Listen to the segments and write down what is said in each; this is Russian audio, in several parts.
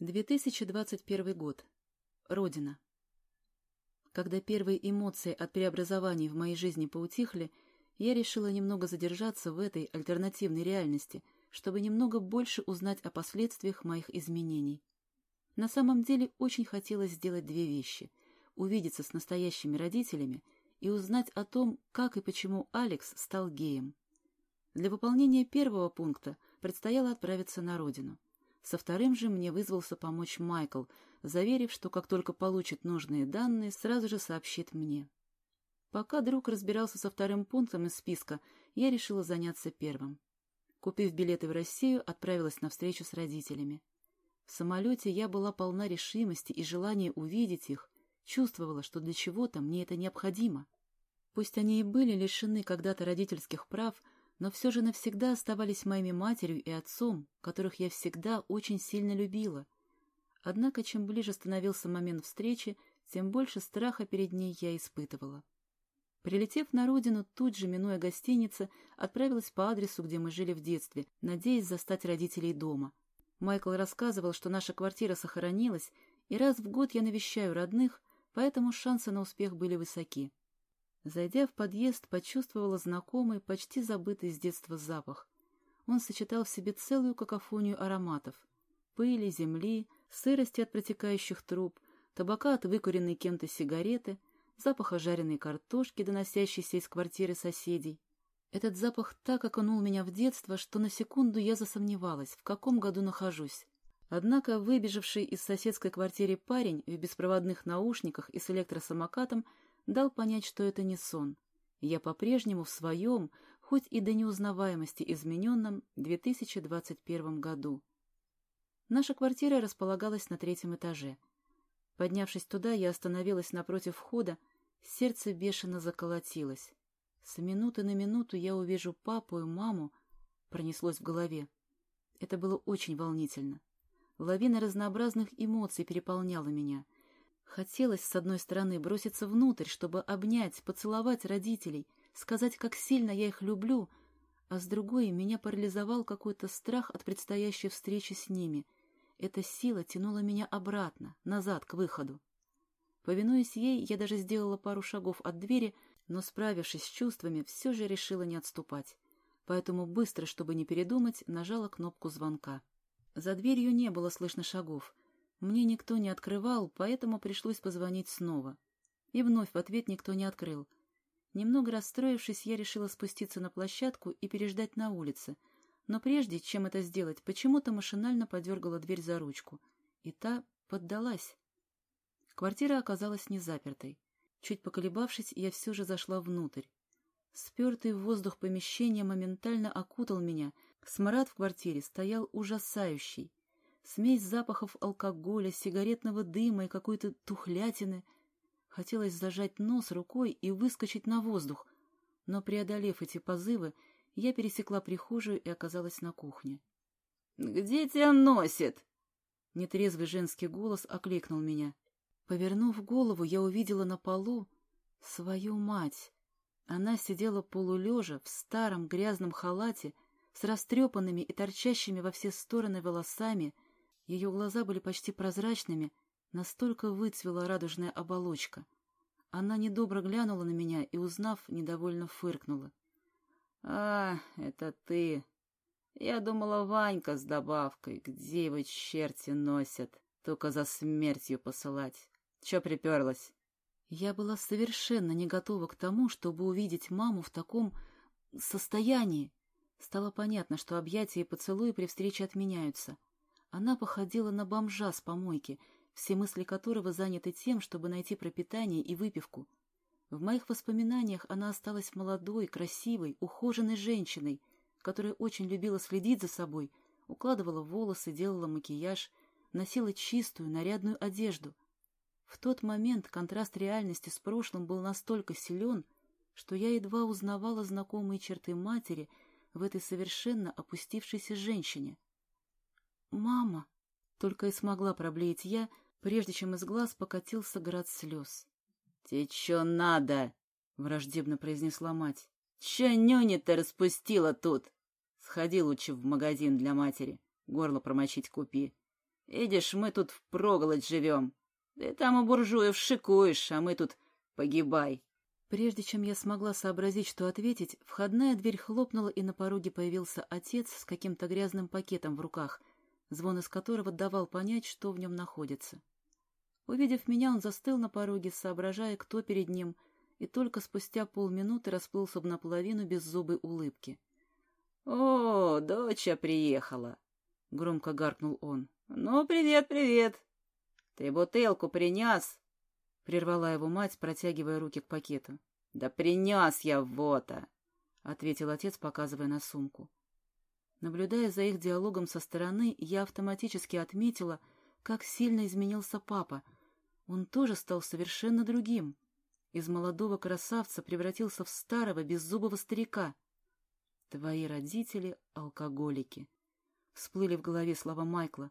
2021 год. Родина. Когда первые эмоции от преобразований в моей жизни поутихли, я решила немного задержаться в этой альтернативной реальности, чтобы немного больше узнать о последствиях моих изменений. На самом деле очень хотелось сделать две вещи — увидеться с настоящими родителями и узнать о том, как и почему Алекс стал геем. Для выполнения первого пункта предстояло отправиться на родину — со вторым же мне вызвался помочь Майкл, заверив, что как только получит нужные данные, сразу же сообщит мне. Пока друг разбирался со вторым пунктом из списка, я решила заняться первым. Купив билеты в Россию, отправилась на встречу с родителями. В самолете я была полна решимости и желания увидеть их, чувствовала, что для чего-то мне это необходимо. Пусть они и были лишены когда-то родительских прав, но все же навсегда оставались моими матерью и отцом, которых я всегда очень сильно любила. Однако, чем ближе становился момент встречи, тем больше страха перед ней я испытывала. Прилетев на родину, тут же, минуя гостиницы, отправилась по адресу, где мы жили в детстве, надеясь застать родителей дома. Майкл рассказывал, что наша квартира сохранилась, и раз в год я навещаю родных, поэтому шансы на успех были высоки. Зайдя в подъезд, почувствовала знакомый, почти забытый с детства запах. Он сочетал в себе целую какофонию ароматов. Пыли, земли, сырости от протекающих труб, табака от выкуренной кем-то сигареты, запаха жареной картошки, доносящейся из квартиры соседей. Этот запах так окунул меня в детство, что на секунду я засомневалась, в каком году нахожусь. Однако выбежавший из соседской квартиры парень в беспроводных наушниках и с электросамокатом дал понять, что это не сон. Я по-прежнему в своем, хоть и до неузнаваемости измененном, 2021 году. Наша квартира располагалась на третьем этаже. Поднявшись туда, я остановилась напротив входа, сердце бешено заколотилось. С минуты на минуту я увижу папу и маму, пронеслось в голове. Это было очень волнительно. Лавина разнообразных эмоций переполняла меня — Хотелось, с одной стороны, броситься внутрь, чтобы обнять, поцеловать родителей, сказать, как сильно я их люблю, а с другой меня парализовал какой-то страх от предстоящей встречи с ними. Эта сила тянула меня обратно, назад, к выходу. Повинуясь ей, я даже сделала пару шагов от двери, но, справившись с чувствами, все же решила не отступать. Поэтому быстро, чтобы не передумать, нажала кнопку звонка. За дверью не было слышно шагов — мне никто не открывал, поэтому пришлось позвонить снова. И вновь в ответ никто не открыл. Немного расстроившись, я решила спуститься на площадку и переждать на улице, но прежде, чем это сделать, почему-то машинально подергала дверь за ручку, и та поддалась. Квартира оказалась не запертой. Чуть поколебавшись, я все же зашла внутрь. Спертый воздух помещения моментально окутал меня. Смрад в квартире стоял ужасающий. Смесь запахов алкоголя, сигаретного дыма и какой-то тухлятины. Хотелось зажать нос рукой и выскочить на воздух, но, преодолев эти позывы, я пересекла прихожую и оказалась на кухне. «Где тебя носит?» Нетрезвый женский голос окликнул меня. Повернув голову, я увидела на полу свою мать. Она сидела полулежа в старом грязном халате с растрепанными и торчащими во все стороны волосами, ее глаза были почти прозрачными, настолько выцвела радужная оболочка. Она недобро глянула на меня и, узнав, недовольно фыркнула. — А, это ты. Я думала, Ванька с добавкой. Где его черти носят? Только за смертью посылать. Че приперлась? Я была совершенно не готова к тому, чтобы увидеть маму в таком состоянии. Стало понятно, что объятия и поцелуи при встрече отменяются — она походила на бомжа с помойки, все мысли которого заняты тем, чтобы найти пропитание и выпивку. В моих воспоминаниях она осталась молодой, красивой, ухоженной женщиной, которая очень любила следить за собой, укладывала волосы, делала макияж, носила чистую, нарядную одежду. В тот момент контраст реальности с прошлым был настолько силен, что я едва узнавала знакомые черты матери в этой совершенно опустившейся женщине. «Мама!» — только и смогла проблеять я, прежде чем из глаз покатился град слез. «Тебе чё надо?» — враждебно произнесла мать. «Чё нюни-то распустила тут? Сходи лучше в магазин для матери, горло промочить купи. Видишь, мы тут впроголодь живем. Ты там у буржуев шикуешь, а мы тут погибай. Прежде чем я смогла сообразить, что ответить, входная дверь хлопнула, и на пороге появился отец с каким-то грязным пакетом в руках, звон из которого давал понять, что в нем находится. Увидев меня, он застыл на пороге, соображая, кто перед ним, и только спустя полминуты расплылся наполовину беззубой улыбки. — О, доча приехала! — громко гаркнул он. — Ну, привет, привет! Ты бутылку принес? Прервала его мать, протягивая руки к пакету. — Да принес я вот-то! — ответил отец, показывая на сумку. Наблюдая за их диалогом со стороны, я автоматически отметила, как сильно изменился папа. Он тоже стал совершенно другим. Из молодого красавца превратился в старого беззубого старика. «Твои родители — алкоголики», — всплыли в голове слова Майкла.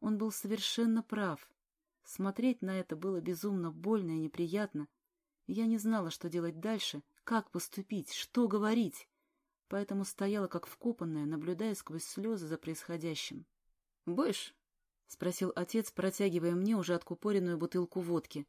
Он был совершенно прав. Смотреть на это было безумно больно и неприятно. Я не знала, что делать дальше, как поступить, что говорить. Поэтому стояла как вкопанная, наблюдая сквозь слезы за происходящим. «Будешь?» — спросил отец, протягивая мне уже откупоренную бутылку водки.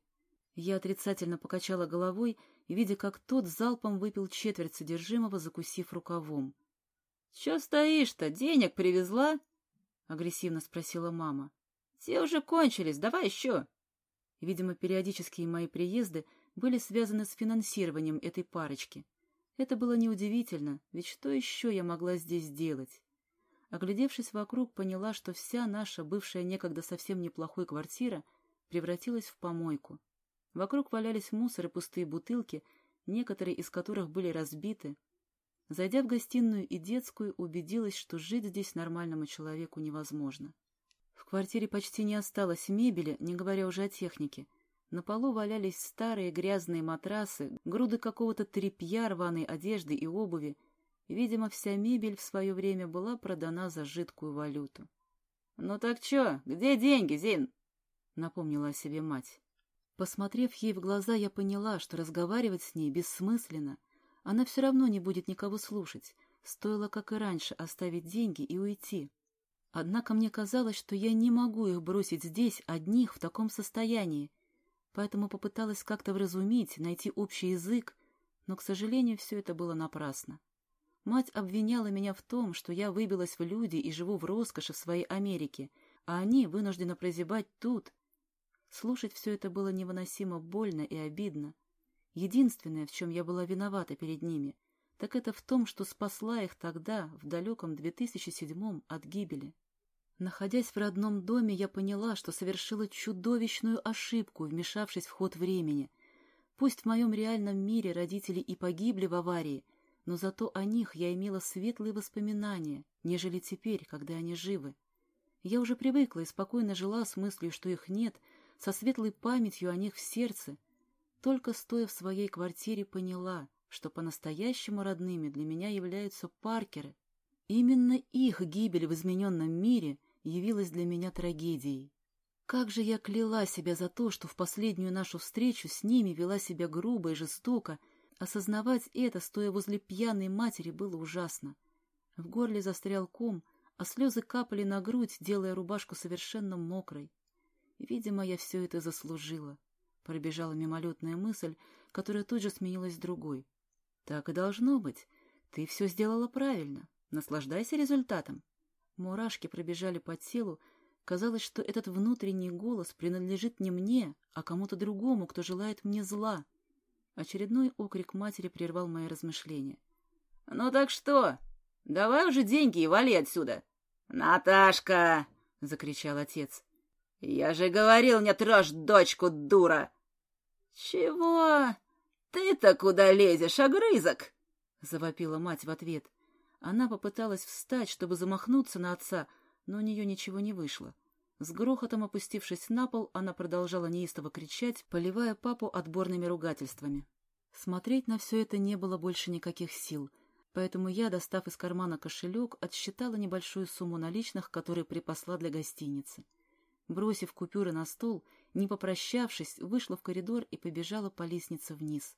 Я отрицательно покачала головой, видя, как тот залпом выпил четверть содержимого, закусив рукавом. — Че стоишь-то? Денег привезла? — агрессивно спросила мама. Все уже кончились, давай еще. Видимо, периодические мои приезды были связаны с финансированием этой парочки. Это было неудивительно, ведь что еще я могла здесь делать? Оглядевшись вокруг, поняла, что вся наша бывшая некогда совсем неплохой квартира превратилась в помойку. Вокруг валялись мусор и пустые бутылки, некоторые из которых были разбиты. Зайдя в гостиную и детскую, убедилась, что жить здесь нормальному человеку невозможно. В квартире почти не осталось мебели, не говоря уже о технике. На полу валялись старые грязные матрасы, груды какого-то тряпья, рваной одежды и обуви. Видимо, вся мебель в свое время была продана за жидкую валюту. — Ну так что, где деньги, Зин? — напомнила о себе мать. Посмотрев ей в глаза, я поняла, что разговаривать с ней бессмысленно. Она все равно не будет никого слушать. Стоило, как и раньше, оставить деньги и уйти. Однако мне казалось, что я не могу их бросить здесь, одних, в таком состоянии, поэтому попыталась как-то вразумить, найти общий язык, но, к сожалению, все это было напрасно. Мать обвиняла меня в том, что я выбилась в люди и живу в роскоши в своей Америке, а они вынуждены прозябать тут. Слушать все это было невыносимо больно и обидно. Единственное, в чем я была виновата перед ними, так это в том, что спасла их тогда, в далеком 2007-м, от гибели. Находясь в родном доме, я поняла, что совершила чудовищную ошибку, вмешавшись в ход времени. Пусть в моем реальном мире родители и погибли в аварии, но зато о них я имела светлые воспоминания, нежели теперь, когда они живы. Я уже привыкла и спокойно жила с мыслью, что их нет, со светлой памятью о них в сердце. Только стоя в своей квартире поняла, что по-настоящему родными для меня являются Паркеры. Именно их гибель в измененном мире явилась для меня трагедией. Как же я кляла себя за то, что в последнюю нашу встречу с ними вела себя грубо и жестоко. Осознавать это, стоя возле пьяной матери, было ужасно. В горле застрял ком, а слезы капали на грудь, делая рубашку совершенно мокрой. Видимо, я все это заслужила. Пробежала мимолетная мысль, которая тут же сменилась другой. Так и должно быть. Ты все сделала правильно. Наслаждайся результатом. Мурашки пробежали по телу. Казалось, что этот внутренний голос принадлежит не мне, а кому-то другому, кто желает мне зла. Очередной окрик матери прервал мои размышления. — Ну так что? Давай уже деньги и вали отсюда. — Наташка! — закричал отец. — Я же говорил, не трожь дочку, дура! — Чего? Ты-то куда лезешь, огрызок? — завопила мать в ответ. Она попыталась встать, чтобы замахнуться на отца, но у нее ничего не вышло. С грохотом опустившись на пол, она продолжала неистово кричать, поливая папу отборными ругательствами. Смотреть на все это не было больше никаких сил, поэтому я, достав из кармана кошелек, отсчитала небольшую сумму наличных, которые припасла для гостиницы. Бросив купюры на стол, не попрощавшись, вышла в коридор и побежала по лестнице вниз.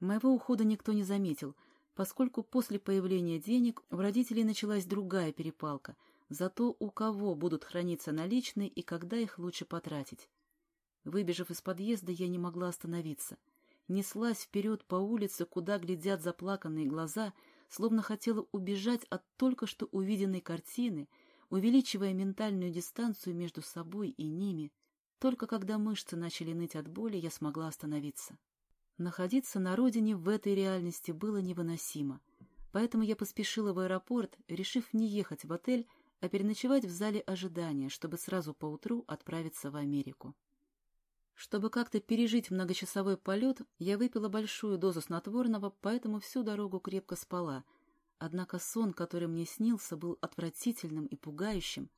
Моего ухода никто не заметил — поскольку после появления денег у родителей началась другая перепалка. за то, у кого будут храниться наличные и когда их лучше потратить. Выбежав из подъезда, я не могла остановиться. Неслась вперед по улице, куда глядят заплаканные глаза, словно хотела убежать от только что увиденной картины, увеличивая ментальную дистанцию между собой и ними. Только когда мышцы начали ныть от боли, я смогла остановиться. Находиться на родине в этой реальности было невыносимо, поэтому я поспешила в аэропорт, решив не ехать в отель, а переночевать в зале ожидания, чтобы сразу поутру отправиться в Америку. Чтобы как-то пережить многочасовой полет, я выпила большую дозу снотворного, поэтому всю дорогу крепко спала. Однако сон, который мне снился, был отвратительным и пугающим.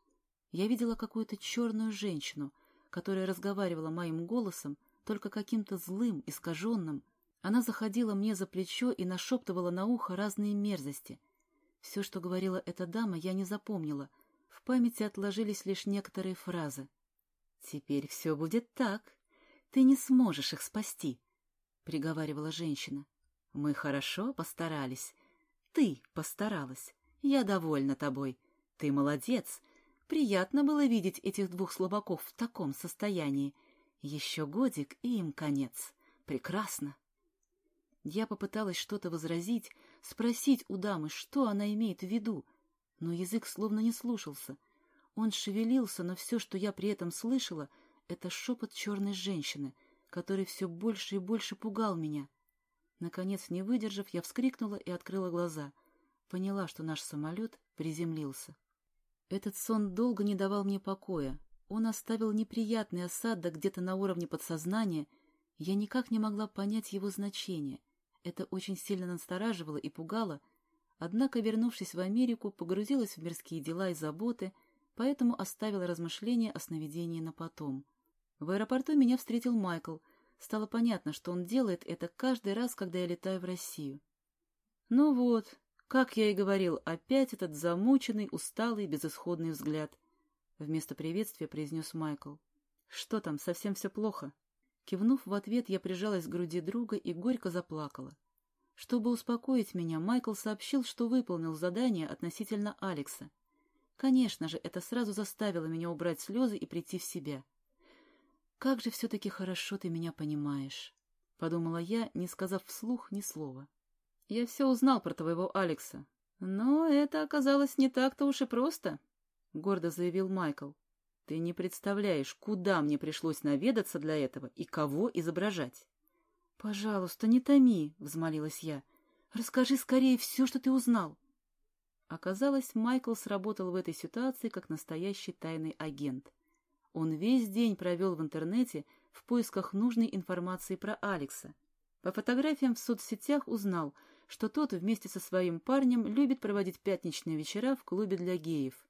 Я видела какую-то черную женщину, которая разговаривала моим голосом, только каким-то злым, искаженным. Она заходила мне за плечо и нашептывала на ухо разные мерзости. Все, что говорила эта дама, я не запомнила. В памяти отложились лишь некоторые фразы. «Теперь все будет так. Ты не сможешь их спасти», — приговаривала женщина. «Мы хорошо постарались. Ты постаралась. Я довольна тобой. Ты молодец. Приятно было видеть этих двух слабаков в таком состоянии. Еще годик, и им конец. Прекрасно». Я попыталась что-то возразить, спросить у дамы, что она имеет в виду, но язык словно не слушался. Он шевелился, но все, что я при этом слышала, — это шепот черной женщины, который все больше и больше пугал меня. Наконец, не выдержав, я вскрикнула и открыла глаза. Поняла, что наш самолет приземлился. Этот сон долго не давал мне покоя. Он оставил неприятный осадок где-то на уровне подсознания. Я никак не могла понять его значение. Это очень сильно настораживало и пугало, однако, вернувшись в Америку, погрузилась в мирские дела и заботы, поэтому оставила размышления о сновидении на потом. В аэропорту меня встретил Майкл. Стало понятно, что он делает это каждый раз, когда я летаю в Россию. Ну вот, как я и говорил, опять этот замученный, усталый, безысходный взгляд. Вместо приветствия произнес Майкл. Что там, совсем все плохо? Кивнув в ответ, я прижалась к груди друга и горько заплакала. Чтобы успокоить меня, Майкл сообщил, что выполнил задание относительно Алекса. Конечно же, это сразу заставило меня убрать слезы и прийти в себя. «Как же все-таки хорошо ты меня понимаешь», — подумала я, не сказав вслух ни слова. «Я все узнал про твоего Алекса, но это оказалось не так-то уж и просто», — гордо заявил Майкл. Ты не представляешь, куда мне пришлось наведаться для этого и кого изображать. — Пожалуйста, не томи, — взмолилась я. — Расскажи скорее все, что ты узнал. Оказалось, Майкл сработал в этой ситуации как настоящий тайный агент. Он весь день провел в интернете в поисках нужной информации про Алекса. По фотографиям в соцсетях узнал, что тот вместе со своим парнем любит проводить пятничные вечера в клубе для геев.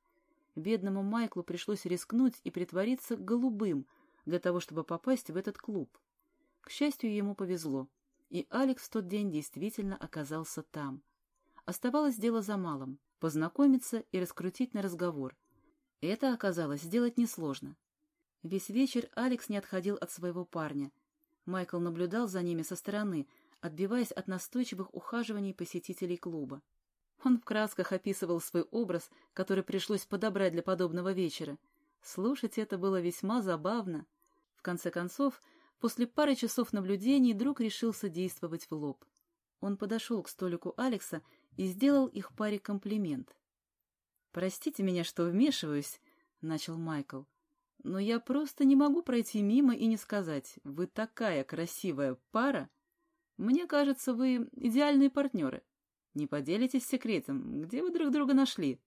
Бедному Майклу пришлось рискнуть и притвориться голубым для того, чтобы попасть в этот клуб. К счастью, ему повезло, и Алекс в тот день действительно оказался там. Оставалось дело за малым — познакомиться и раскрутить на разговор. Это оказалось сделать несложно. Весь вечер Алекс не отходил от своего парня. Майкл наблюдал за ними со стороны, отбиваясь от настойчивых ухаживаний посетителей клуба. Он в красках описывал свой образ, который пришлось подобрать для подобного вечера. Слушать это было весьма забавно. В конце концов, после пары часов наблюдений друг решился действовать в лоб. Он подошел к столику Алекса и сделал их паре комплимент. «Простите меня, что вмешиваюсь», — начал Майкл, — «но я просто не могу пройти мимо и не сказать, вы такая красивая пара. Мне кажется, вы идеальные партнеры». Не поделитесь секретом, где вы друг друга нашли?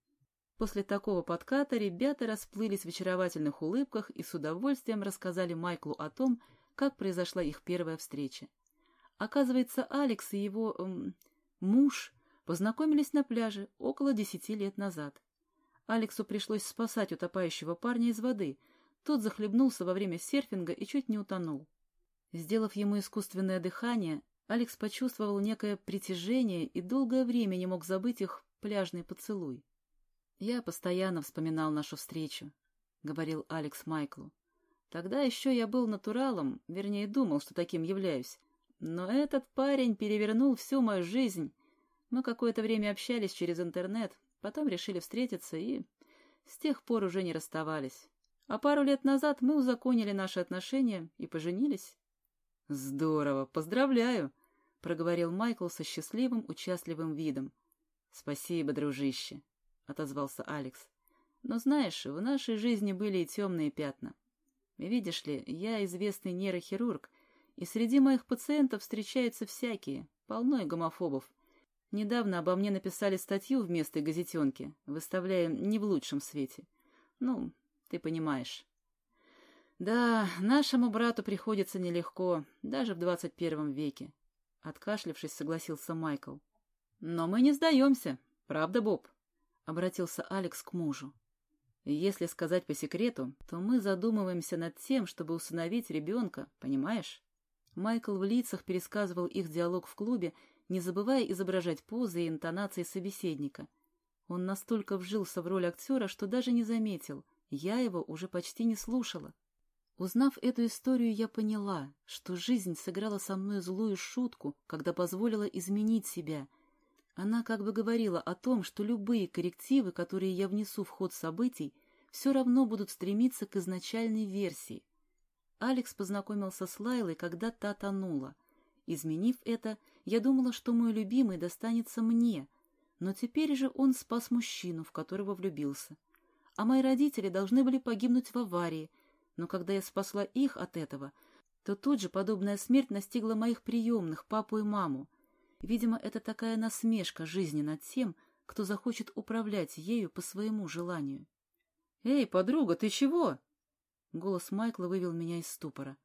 После такого подката ребята расплылись в очаровательных улыбках и с удовольствием рассказали Майклу о том, как произошла их первая встреча. Оказывается, Алекс и его эм, муж познакомились на пляже около десяти лет назад. Алексу пришлось спасать утопающего парня из воды. Тот захлебнулся во время серфинга и чуть не утонул. Сделав ему искусственное дыхание, Алекс почувствовал некое притяжение и долгое время не мог забыть их пляжный поцелуй. «Я постоянно вспоминал нашу встречу», — говорил Алекс Майклу. «Тогда еще я был натуралом, вернее, думал, что таким являюсь. Но этот парень перевернул всю мою жизнь. Мы какое-то время общались через интернет, потом решили встретиться, и с тех пор уже не расставались. А пару лет назад мы узаконили наши отношения и поженились. — Здорово, поздравляю! — проговорил Майкл со счастливым, участливым видом. — Спасибо, дружище, — отозвался Алекс. — Но знаешь, в нашей жизни были и темные пятна. Видишь ли, я известный нейрохирург, и среди моих пациентов встречаются всякие, полно и гомофобов. Недавно обо мне написали статью в местной газетенке, выставляя не в лучшем свете. Ну, ты понимаешь. Да, нашему брату приходится нелегко, даже в двадцать первом веке. Откашлившись, согласился Майкл. Но мы не сдаемся, правда, Боб? Обратился Алекс к мужу. Если сказать по секрету, то мы задумываемся над тем, чтобы усыновить ребенка, понимаешь? Майкл в лицах пересказывал их диалог в клубе, не забывая изображать позы и интонации собеседника. Он настолько вжился в роль актера, что даже не заметил. Я его уже почти не слушала. Узнав эту историю, я поняла, что жизнь сыграла со мной злую шутку, когда позволила изменить себя. Она как бы говорила о том, что любые коррективы, которые я внесу в ход событий, все равно будут стремиться к изначальной версии. Алекс познакомился с Лайлой, когда та тонула. Изменив это, я думала, что мой любимый достанется мне, но теперь же он спас мужчину, в которого влюбился. А мои родители должны были погибнуть в аварии, но когда я спасла их от этого, то тут же подобная смерть настигла моих приемных, папу и маму. Видимо, это такая насмешка жизни над тем, кто захочет управлять ею по своему желанию. «Эй, подруга, ты чего?» Голос Майкла вывел меня из ступора.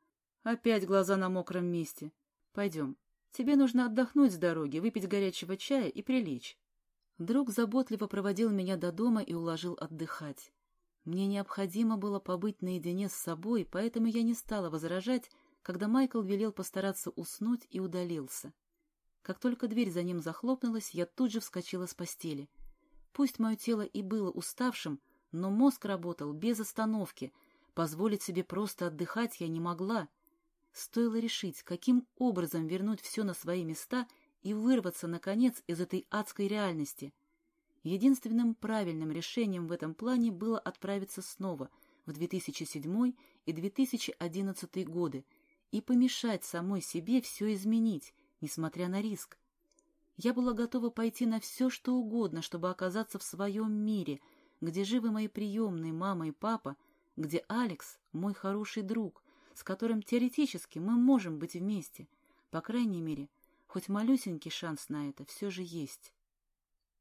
«Опять глаза на мокром месте. Пойдем. Тебе нужно отдохнуть с дороги, выпить горячего чая и прилечь». Друг заботливо проводил меня до дома и уложил отдыхать. Мне необходимо было побыть наедине с собой, поэтому я не стала возражать, когда Майкл велел постараться уснуть и удалился. Как только дверь за ним захлопнулась, я тут же вскочила с постели. Пусть мое тело и было уставшим, но мозг работал без остановки. Позволить себе просто отдыхать я не могла. Стоило решить, каким образом вернуть все на свои места и вырваться, наконец, из этой адской реальности. Единственным правильным решением в этом плане было отправиться снова в 2007 и 2011 годы и помешать самой себе все изменить, несмотря на риск. Я была готова пойти на все, что угодно, чтобы оказаться в своем мире, где живы мои приемные мама и папа, где Алекс — мой хороший друг, с которым теоретически мы можем быть вместе. По крайней мере, хоть малюсенький шанс на это все же есть.